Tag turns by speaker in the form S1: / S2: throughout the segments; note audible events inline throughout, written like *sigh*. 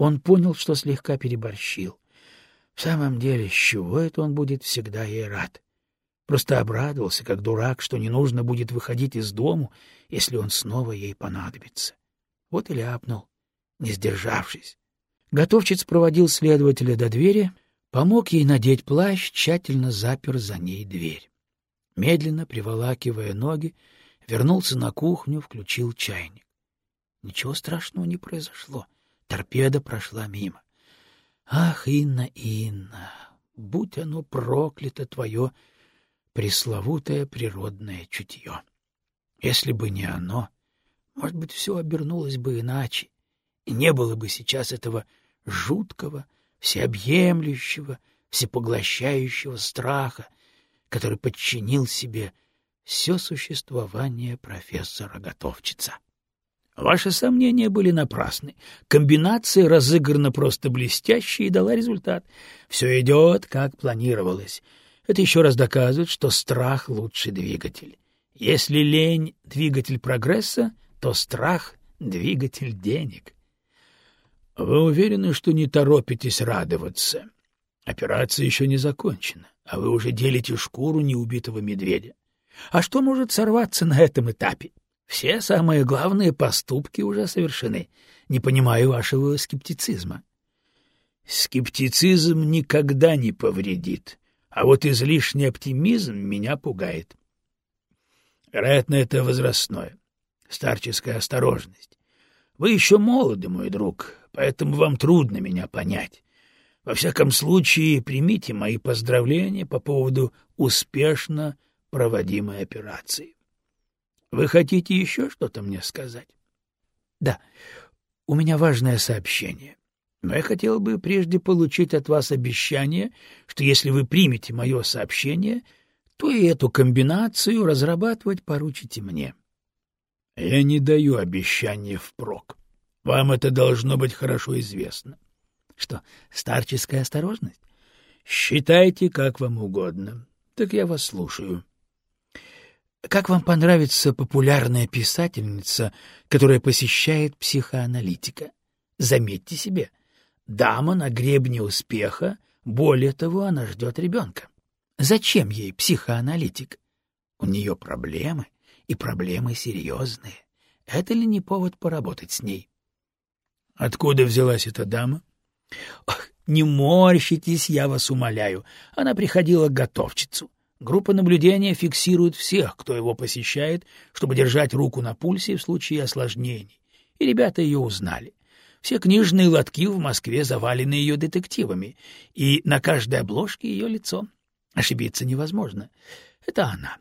S1: Он понял, что слегка переборщил. В самом деле, с чего это он будет всегда ей рад? Просто обрадовался, как дурак, что не нужно будет выходить из дому, если он снова ей понадобится. Вот и ляпнул, не сдержавшись. Готовчиц проводил следователя до двери, помог ей надеть плащ, тщательно запер за ней дверь. Медленно, приволакивая ноги, вернулся на кухню, включил чайник. Ничего страшного не произошло. Торпеда прошла мимо. Ах, Инна, Инна, будь оно проклято твое пресловутое природное чутье. Если бы не оно, может быть, все обернулось бы иначе, и не было бы сейчас этого жуткого, всеобъемлющего, всепоглощающего страха, который подчинил себе все существование профессора Готовчица. Ваши сомнения были напрасны. Комбинация разыграна просто блестяще и дала результат. Все идет, как планировалось. Это еще раз доказывает, что страх — лучший двигатель. Если лень — двигатель прогресса, то страх — двигатель денег. Вы уверены, что не торопитесь радоваться? Операция еще не закончена, а вы уже делите шкуру неубитого медведя. А что может сорваться на этом этапе? Все самые главные поступки уже совершены. Не понимаю вашего скептицизма. Скептицизм никогда не повредит, а вот излишний оптимизм меня пугает. Вероятно, это возрастное, старческая осторожность. Вы еще молоды, мой друг, поэтому вам трудно меня понять. Во всяком случае, примите мои поздравления по поводу успешно проводимой операции. Вы хотите еще что-то мне сказать? — Да, у меня важное сообщение. Но я хотел бы прежде получить от вас обещание, что если вы примете мое сообщение, то и эту комбинацию разрабатывать поручите мне. — Я не даю обещания впрок. Вам это должно быть хорошо известно. — Что, старческая осторожность? — Считайте, как вам угодно. Так я вас слушаю. — Как вам понравится популярная писательница, которая посещает психоаналитика? Заметьте себе — Дама на гребне успеха, более того, она ждет ребенка. Зачем ей психоаналитик? У нее проблемы, и проблемы серьезные. Это ли не повод поработать с ней? Откуда взялась эта дама? Ох, не морщитесь, я вас умоляю. Она приходила готовчицу. Группа наблюдения фиксирует всех, кто его посещает, чтобы держать руку на пульсе в случае осложнений. И ребята ее узнали. Все книжные лотки в Москве завалены ее детективами, и на каждой обложке ее лицо. Ошибиться невозможно. Это она.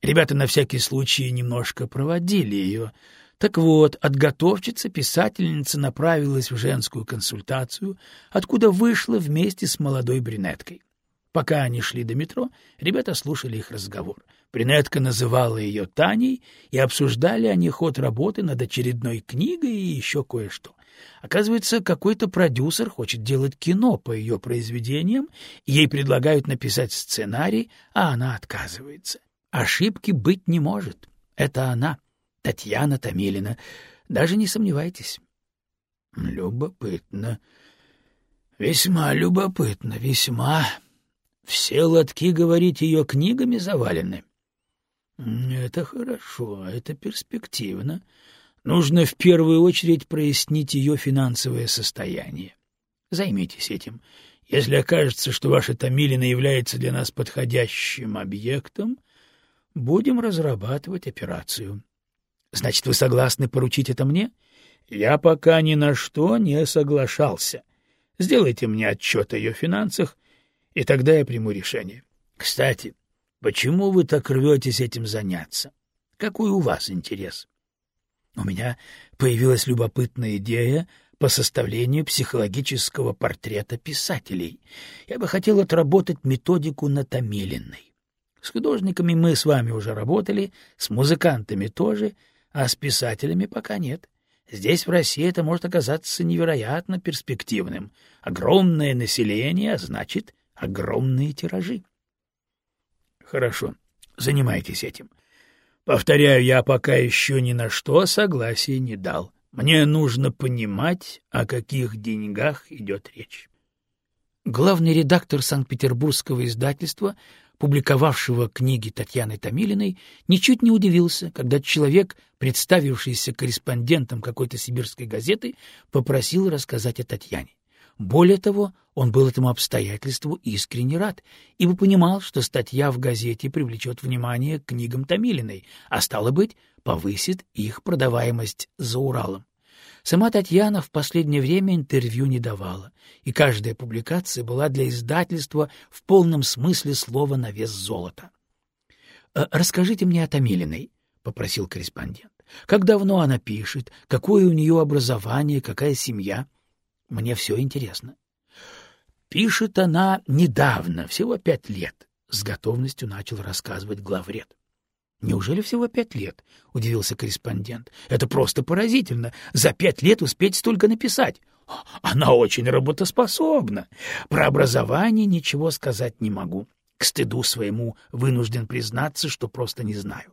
S1: Ребята на всякий случай немножко проводили ее. Так вот, от готовчицы писательница направилась в женскую консультацию, откуда вышла вместе с молодой брюнеткой. Пока они шли до метро, ребята слушали их разговор. Брюнетка называла ее Таней, и обсуждали они ход работы над очередной книгой и еще кое-что. Оказывается, какой-то продюсер хочет делать кино по ее произведениям, ей предлагают написать сценарий, а она отказывается. Ошибки быть не может. Это она, Татьяна Томилина. Даже не сомневайтесь. Любопытно. Весьма любопытно, весьма. Все лотки, говорить, ее книгами завалены. Это хорошо, это перспективно. Нужно в первую очередь прояснить ее финансовое состояние. Займитесь этим. Если окажется, что ваша Томилина является для нас подходящим объектом, будем разрабатывать операцию. Значит, вы согласны поручить это мне? Я пока ни на что не соглашался. Сделайте мне отчет о ее финансах, и тогда я приму решение. Кстати, почему вы так рветесь этим заняться? Какой у вас интерес? У меня появилась любопытная идея по составлению психологического портрета писателей. Я бы хотел отработать методику на Томилиной. С художниками мы с вами уже работали, с музыкантами тоже, а с писателями пока нет. Здесь, в России, это может оказаться невероятно перспективным. Огромное население, а значит, огромные тиражи. Хорошо, занимайтесь этим. Повторяю, я пока еще ни на что согласия не дал. Мне нужно понимать, о каких деньгах идет речь.
S2: Главный редактор Санкт-Петербургского издательства, публиковавшего книги Татьяны Томилиной, ничуть не удивился, когда человек, представившийся корреспондентом какой-то сибирской газеты, попросил рассказать о Татьяне. Более того, он был этому обстоятельству искренне рад, ибо понимал, что статья в газете привлечет внимание к книгам Томилиной, а стало быть, повысит их продаваемость за Уралом. Сама Татьяна в последнее время интервью не давала, и каждая публикация была для издательства в полном смысле слова на вес золота. «Э, «Расскажите мне о Томилиной», — попросил корреспондент. «Как давно она пишет? Какое у нее образование? Какая семья? Мне все интересно». «Пишет она недавно, всего пять лет», — с готовностью начал рассказывать главред. Неужели всего пять лет? — удивился корреспондент. — Это просто поразительно. За пять лет успеть столько написать. Она очень работоспособна. Про образование ничего сказать не могу. К стыду своему вынужден признаться, что просто не знаю.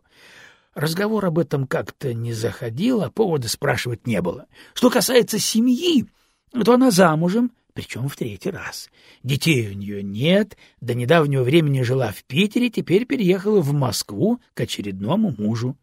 S2: Разговор об этом как-то не заходил, а повода спрашивать не было. Что касается семьи, то она замужем, причем в третий раз. Детей у нее нет, до недавнего времени жила в Питере, теперь переехала в Москву к очередному мужу.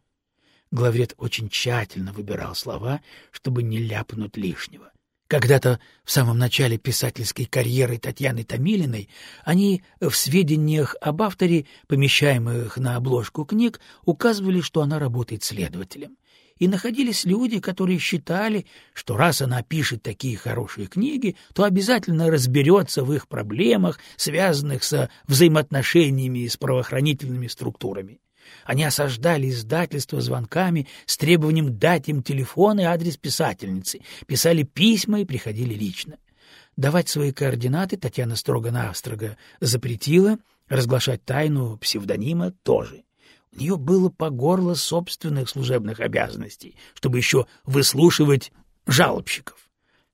S2: Главред очень тщательно выбирал слова, чтобы не ляпнуть лишнего. Когда-то в самом начале писательской карьеры Татьяны Томилиной они в сведениях об авторе, помещаемых на обложку книг, указывали, что она работает следователем и находились люди, которые считали, что раз она пишет такие хорошие книги, то обязательно разберется в их проблемах, связанных со взаимоотношениями с правоохранительными структурами. Они осаждали издательство звонками с требованием дать им телефон и адрес писательницы, писали письма и приходили лично. Давать свои координаты Татьяна строго-настрого запретила, разглашать тайну псевдонима тоже. У нее было по горло собственных служебных обязанностей, чтобы еще выслушивать жалобщиков.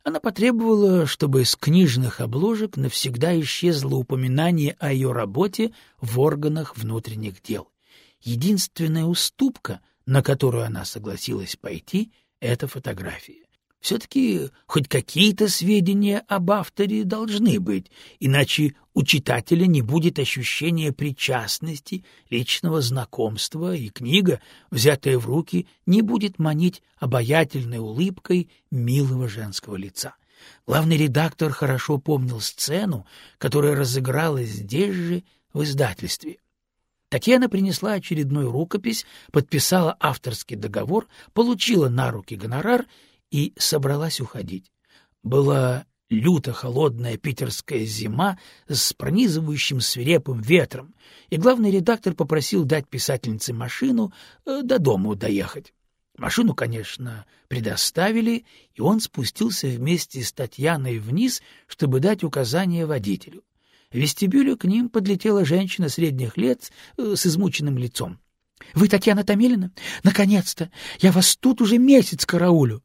S2: Она потребовала, чтобы из книжных обложек навсегда исчезло упоминание о ее работе в органах внутренних дел. Единственная уступка, на которую она согласилась пойти, — это фотография. Все-таки хоть какие-то сведения об авторе должны быть, иначе у читателя не будет ощущения причастности, личного знакомства, и книга, взятая в руки, не будет манить обаятельной улыбкой милого женского лица. Главный редактор хорошо помнил сцену, которая разыгралась здесь же, в издательстве. Татьяна принесла очередную рукопись, подписала авторский договор, получила на руки гонорар — и собралась уходить. Была люто холодная питерская зима с пронизывающим свирепым ветром, и главный редактор попросил дать писательнице машину э, до дому доехать. Машину, конечно, предоставили, и он спустился вместе с Татьяной вниз, чтобы дать указания водителю. В вестибюле к ним подлетела женщина средних лет э, с измученным лицом. — Вы Татьяна Томилина? Наконец-то! Я вас тут уже месяц караулю!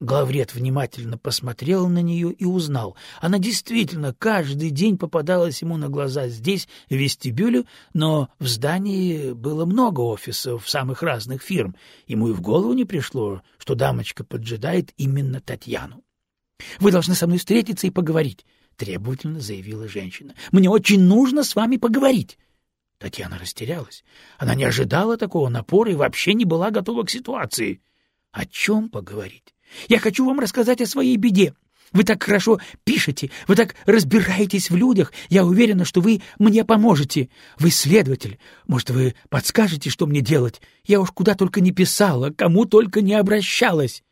S2: Главред внимательно посмотрел на нее и узнал. Она действительно каждый день попадалась ему на глаза здесь, в вестибюле, но в здании было много офисов самых разных фирм. Ему и в голову не пришло, что дамочка поджидает именно Татьяну. — Вы должны со мной встретиться и поговорить, — требовательно заявила женщина. — Мне очень нужно с вами поговорить. Татьяна растерялась. Она не ожидала такого напора и вообще не была готова к ситуации. О чем поговорить? Я хочу вам рассказать о своей беде. Вы так хорошо пишете, вы так разбираетесь в людях. Я уверена, что вы мне поможете. Вы следователь. Может, вы подскажете, что мне делать? Я уж куда только не писала, кому только не обращалась.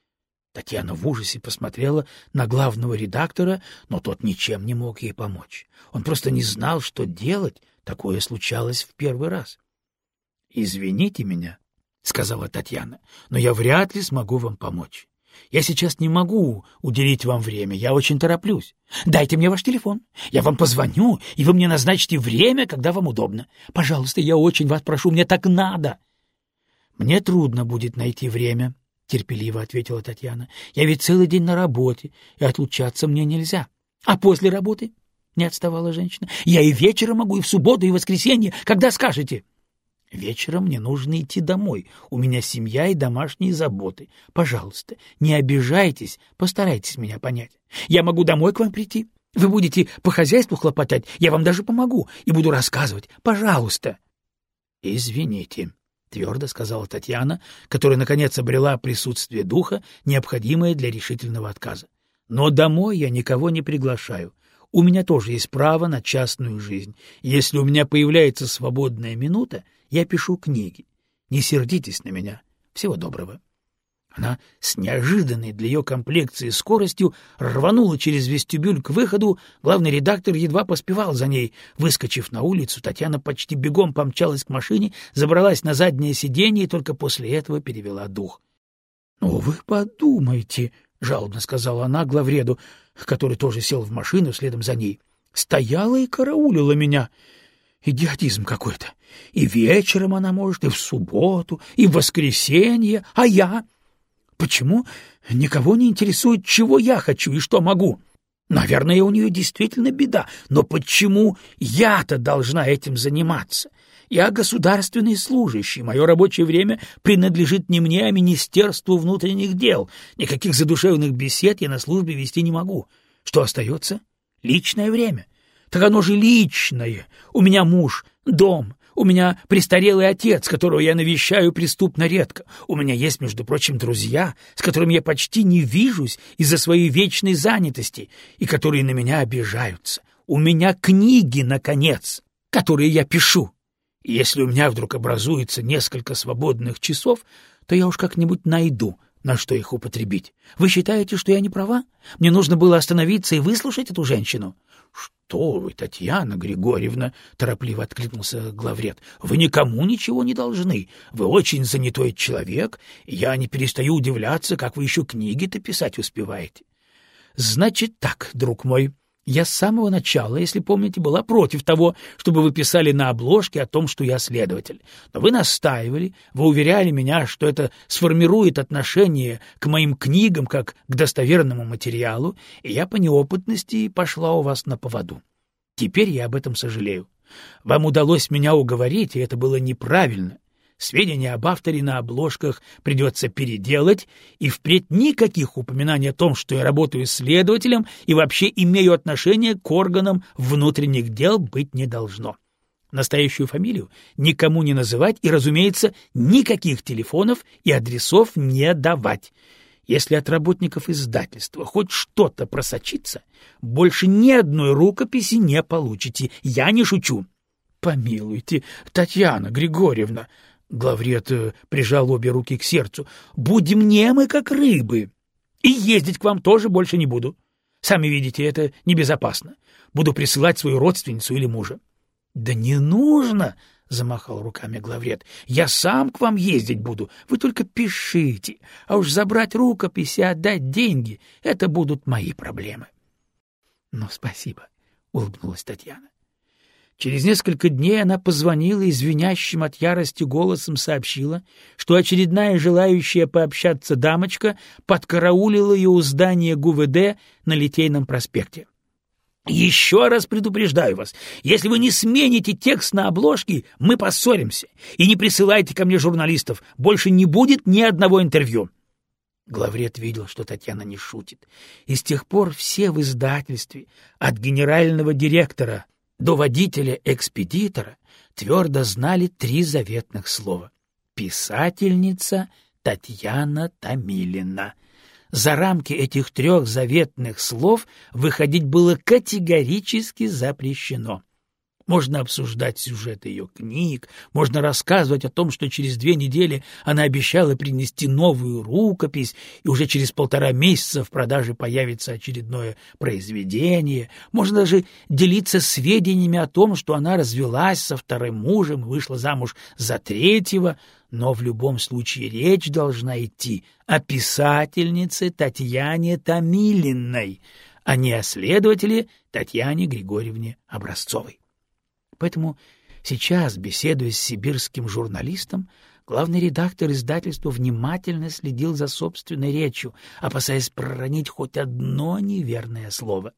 S2: Татьяна в ужасе посмотрела на главного редактора, но тот ничем не мог ей помочь. Он просто не знал, что делать. Такое случалось в первый раз. — Извините меня, — сказала Татьяна, — но я вряд ли смогу вам помочь. Я сейчас не могу уделить вам время, я очень тороплюсь. Дайте мне ваш телефон, я вам позвоню, и вы мне назначите время, когда вам удобно. Пожалуйста, я очень вас прошу, мне так надо. Мне трудно будет найти время, — терпеливо ответила Татьяна. Я ведь целый день на работе, и отлучаться мне нельзя. А после работы? — не отставала женщина. — Я и вечером могу, и в субботу, и в воскресенье, когда скажете. — Вечером мне нужно идти домой. У меня семья и домашние заботы. Пожалуйста, не обижайтесь, постарайтесь меня понять. Я могу домой к вам прийти? Вы будете по хозяйству хлопотать, я вам даже помогу и буду рассказывать. Пожалуйста. Извините, твердо сказала Татьяна, которая наконец обрела присутствие духа, необходимое для решительного отказа. Но домой я никого не приглашаю. У меня тоже есть право на частную жизнь. Если у меня появляется свободная минута, я пишу книги. Не сердитесь на меня. Всего доброго. Она с неожиданной для ее комплекции скоростью рванула через вестибюль к выходу, главный редактор едва поспевал за ней. Выскочив на улицу, Татьяна почти бегом помчалась к машине, забралась на заднее сиденье и только после этого перевела дух. — Ну, вы подумайте, — жалобно сказала она главреду, который тоже сел в машину следом за ней. Стояла и караулила меня. Идиотизм какой-то. И вечером она может, и в субботу, и в воскресенье, а я... Почему никого не интересует, чего я хочу и что могу? Наверное, у нее действительно беда, но почему я-то должна этим заниматься? Я государственный служащий, мое рабочее время принадлежит не мне, а Министерству внутренних дел. Никаких задушевных бесед я на службе вести не могу. Что остается? Личное время. Так оно же личное. У меня муж, дом, у меня престарелый отец, которого я навещаю преступно редко. У меня есть, между прочим, друзья, с которыми я почти не вижусь из-за своей вечной занятости и которые на меня обижаются. У меня книги, наконец, которые я пишу. Если у меня вдруг образуется несколько свободных часов, то я уж как-нибудь найду, на что их употребить. Вы считаете, что я не права? Мне нужно было остановиться и выслушать эту женщину? — Что вы, Татьяна Григорьевна, — торопливо откликнулся главред, — вы никому ничего не должны. Вы очень занятой человек, и я не перестаю удивляться, как вы еще книги-то писать успеваете. — Значит так, друг мой, я с самого начала, если помните, была против того, чтобы вы писали на обложке о том, что я следователь. Но вы настаивали, вы уверяли меня, что это сформирует отношение к моим книгам как к достоверному материалу, и я по неопытности пошла у вас на поводу. Теперь я об этом сожалею. Вам удалось меня уговорить, и это было неправильно. Сведения об авторе на обложках придется переделать, и впредь никаких упоминаний о том, что я работаю следователем и вообще имею отношение к органам внутренних дел, быть не должно. Настоящую фамилию никому не называть и, разумеется, никаких телефонов и адресов не давать. Если от работников издательства хоть что-то просочится, больше ни одной рукописи не получите. Я не шучу. Помилуйте, Татьяна Григорьевна, Главред э, прижал обе руки к сердцу. «Будем немы, как рыбы. И ездить к вам тоже больше не буду. Сами видите, это небезопасно. Буду присылать свою родственницу или мужа». «Да не нужно!» — замахал руками главред. — Я сам к вам ездить буду. Вы только пишите. А уж забрать рукописи и отдать деньги — это будут мои проблемы. — Ну, спасибо, — улыбнулась Татьяна. Через несколько дней она позвонила и звенящим от ярости голосом сообщила, что очередная желающая пообщаться дамочка подкараулила ее у здания ГУВД на Литейном проспекте. «Еще раз предупреждаю вас, если вы не смените текст на обложке, мы поссоримся. И не присылайте ко мне журналистов, больше не будет ни одного интервью». Главред видел, что Татьяна не шутит. И с тех пор все в издательстве, от генерального директора до водителя-экспедитора твердо знали три заветных слова. Писательница Татьяна Томилина. За рамки этих трех заветных слов выходить было категорически запрещено. Можно обсуждать сюжеты ее книг, можно рассказывать о том, что через две недели она обещала принести новую рукопись, и уже через полтора месяца в продаже появится очередное произведение. Можно даже делиться сведениями о том, что она развелась со вторым мужем и вышла замуж за третьего, но в любом случае речь должна идти о писательнице Татьяне Томилиной, а не о следователе Татьяне Григорьевне Образцовой. Поэтому сейчас, беседуя с сибирским журналистом, главный редактор издательства внимательно следил за собственной речью, опасаясь проронить хоть одно неверное слово.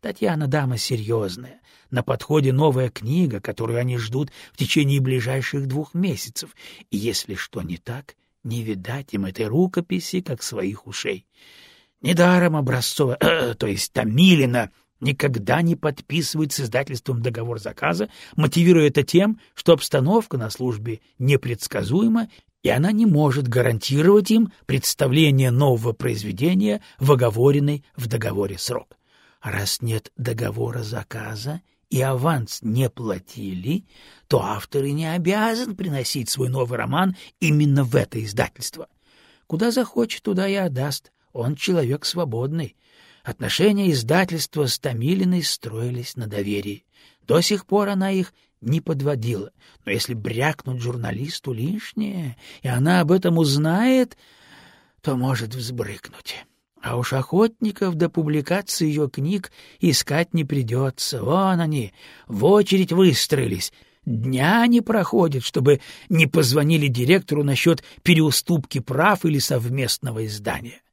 S2: Татьяна дама серьезная. На подходе новая книга, которую они ждут в течение ближайших двух месяцев. И если что не так, не видать им этой рукописи, как своих ушей. Недаром Образцова, *clears throat* то есть Томилина, никогда не подписывает с издательством договор заказа, мотивируя это тем, что обстановка на службе непредсказуема, и она не может гарантировать им представление нового произведения в оговоренный в договоре срок. Раз нет договора заказа и аванс не платили, то автор и не обязан приносить свой новый роман именно в это издательство. Куда захочет, туда и отдаст. Он человек свободный. Отношения издательства с Томилиной строились на доверии. До сих пор она их не подводила. Но если брякнуть журналисту лишнее, и она об этом узнает, то может взбрыкнуть. А уж охотников до публикации ее книг искать не придется. Вон они, в очередь выстроились. Дня не проходит, чтобы не позвонили директору насчет переуступки прав или совместного издания. —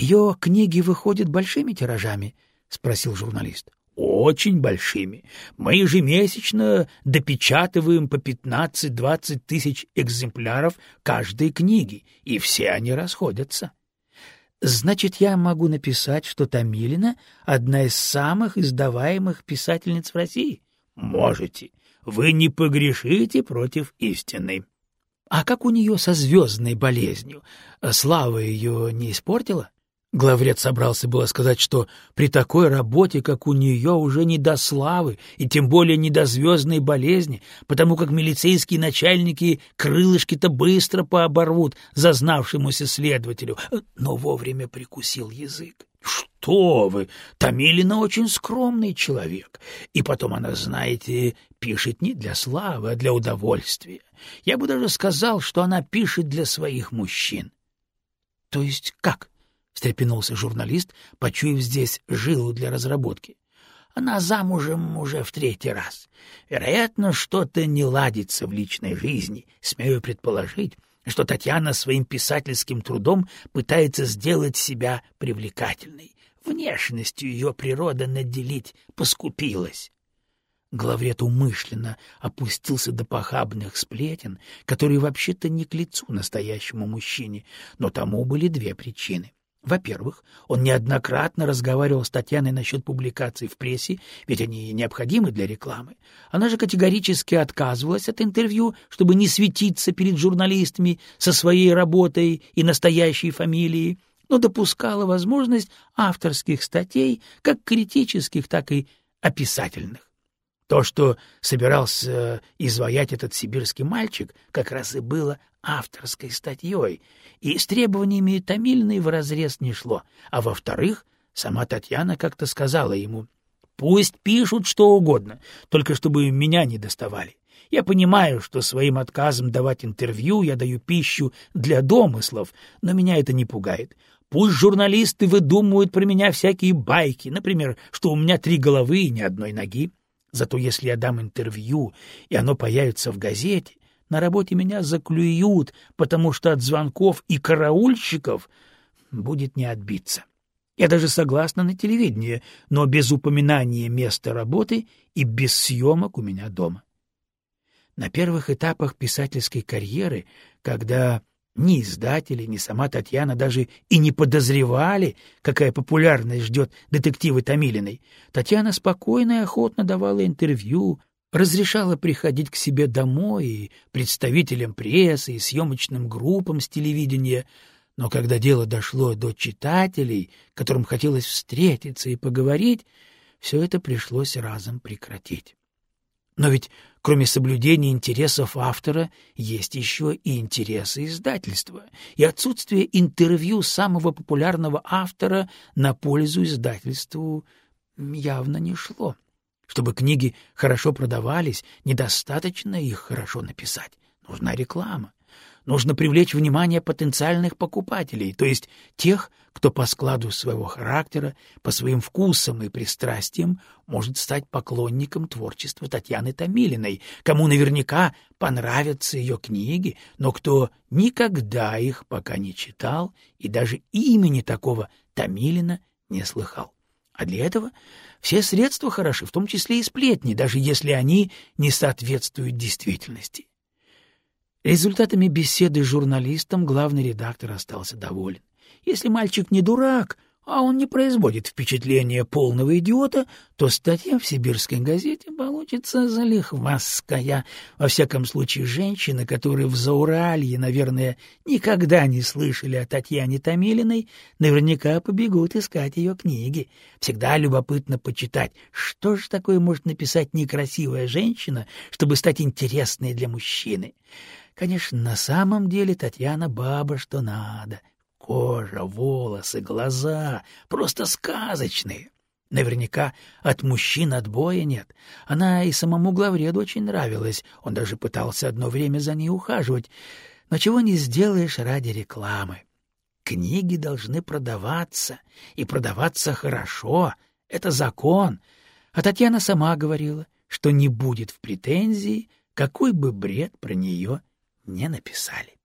S2: Ее книги выходят большими тиражами? — спросил журналист. — Очень большими. Мы ежемесячно допечатываем по 15-20 тысяч экземпляров каждой книги, и все они расходятся. — Значит, я могу написать, что Томилина — одна из самых издаваемых писательниц в России? — Можете. Вы не погрешите против истины. — А как у нее со звездной болезнью? Слава ее не испортила? Главред собрался было сказать, что при такой работе, как у нее, уже не до славы, и тем более не до звездной болезни, потому как милицейские начальники крылышки-то быстро пооборвут зазнавшемуся следователю, но вовремя прикусил язык. «Что вы! Томилина очень скромный человек. И потом она, знаете, пишет не для славы, а для удовольствия. Я бы даже сказал, что она пишет для своих мужчин». «То есть как?» — встрепенулся журналист, почуяв здесь жилу для разработки. Она замужем уже в третий раз. Вероятно, что-то не ладится в личной жизни. Смею предположить, что Татьяна своим писательским трудом пытается сделать себя привлекательной. Внешностью ее природа наделить поскупилась. Главред умышленно опустился до похабных сплетен, которые вообще-то не к лицу настоящему мужчине, но тому были две причины. Во-первых, он неоднократно разговаривал с Татьяной насчет публикаций в прессе, ведь они необходимы для рекламы. Она же категорически отказывалась от интервью, чтобы не светиться перед журналистами со своей работой и настоящей фамилией, но допускала возможность авторских статей, как критических, так и описательных. То, что собирался изваять этот сибирский мальчик, как раз и было авторской статьей, и с требованиями Томильной вразрез не шло. А во-вторых, сама Татьяна как-то сказала ему, «Пусть пишут что угодно, только чтобы меня не доставали. Я понимаю, что своим отказом давать интервью я даю пищу для домыслов, но меня это не пугает. Пусть журналисты выдумывают про меня всякие байки, например, что у меня три головы и ни одной ноги. Зато если я дам интервью, и оно появится в газете, на работе меня заклюют, потому что от звонков и караульщиков будет не отбиться. Я даже согласна на телевидение, но без упоминания места работы и без съемок у меня дома. На первых этапах писательской карьеры, когда ни издатели, ни сама Татьяна даже и не подозревали, какая популярность ждет детективы Томилиной. Татьяна спокойно и охотно давала интервью, разрешала приходить к себе домой и представителям прессы, и съемочным группам с телевидения, но когда дело дошло до читателей, которым хотелось встретиться и поговорить, все это пришлось разом прекратить. Но ведь кроме соблюдения интересов автора есть еще и интересы издательства, и отсутствие интервью самого популярного автора на пользу издательству явно не шло. Чтобы книги хорошо продавались, недостаточно их хорошо написать. Нужна реклама. Нужно привлечь внимание потенциальных покупателей, то есть тех, кто по складу своего характера, по своим вкусам и пристрастиям может стать поклонником творчества Татьяны Томилиной, кому наверняка понравятся ее книги, но кто никогда их пока не читал и даже имени такого Томилина не слыхал. А для этого все средства хороши, в том числе и сплетни, даже если они не соответствуют действительности. Результатами беседы с журналистом главный редактор остался доволен. Если мальчик не дурак, а он не производит впечатления полного идиота, то статья в сибирской газете получится залихвастская. Во всяком случае, женщины, которые в Зауралье, наверное, никогда не слышали о Татьяне Томилиной, наверняка побегут искать ее книги. Всегда любопытно почитать, что же такое может написать некрасивая женщина, чтобы стать интересной для мужчины. Конечно, на самом деле Татьяна баба что надо. Кожа, волосы, глаза — просто сказочные. Наверняка от мужчин отбоя нет. Она и самому главреду очень нравилась, он даже пытался одно время за ней ухаживать. Но чего не сделаешь ради рекламы. Книги должны продаваться, и продаваться хорошо. Это закон. А Татьяна сама говорила, что не будет в претензии, какой бы бред про нее не написали.